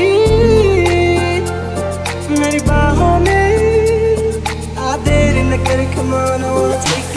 है तू ही मेरी बाहों में आ देर न कर come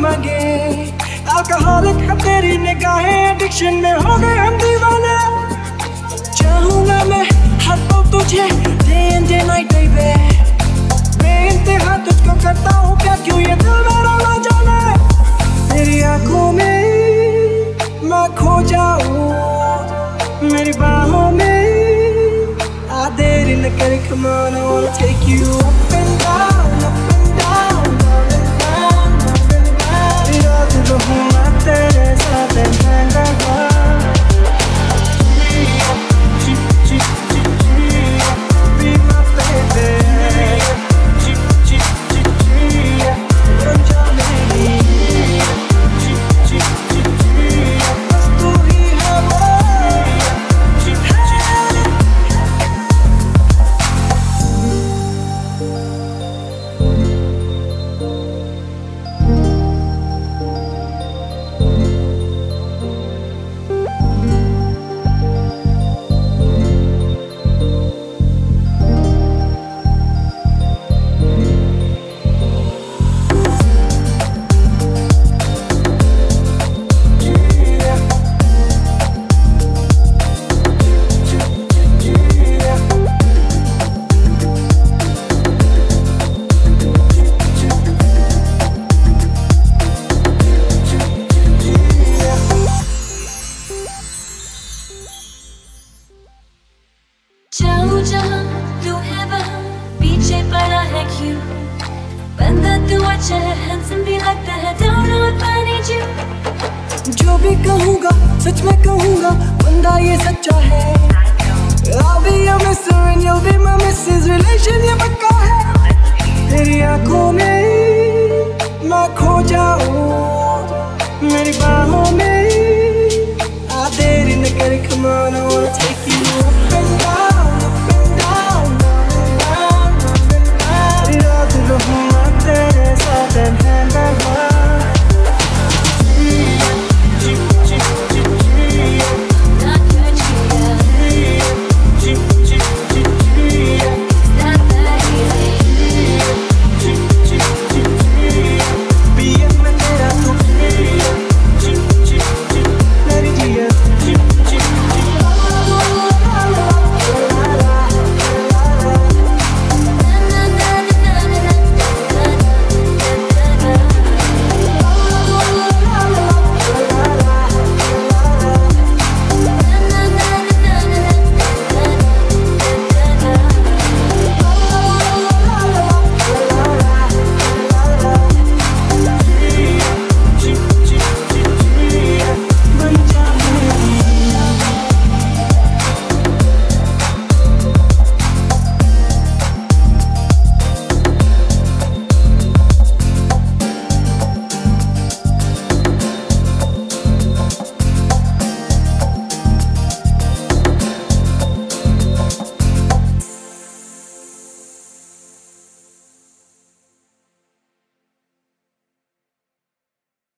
मांगे। अल्कोहलिक तेरी निगाहें एडिक्शन में हो गए हम दीवाने। चाहूँगा मैं हर पल तुझे डे डे नाइट बेबी बेइंतहा तुझको करता हूँ, क्या क्यों ये दिल मेरा ना जाने? तेरी आँखों में मैं खो जाऊँ, मेरी बाहों में आ देर न कर come on, I wanna take you up पड़ा to watch your hands and be like that. I don't know if I need you जो भी कहूँगा सच में कहूँगा बंदा ये सच्चा है I'll be your mister and you'll be my missus Relation ये पक्का है तेरी आँखों मैं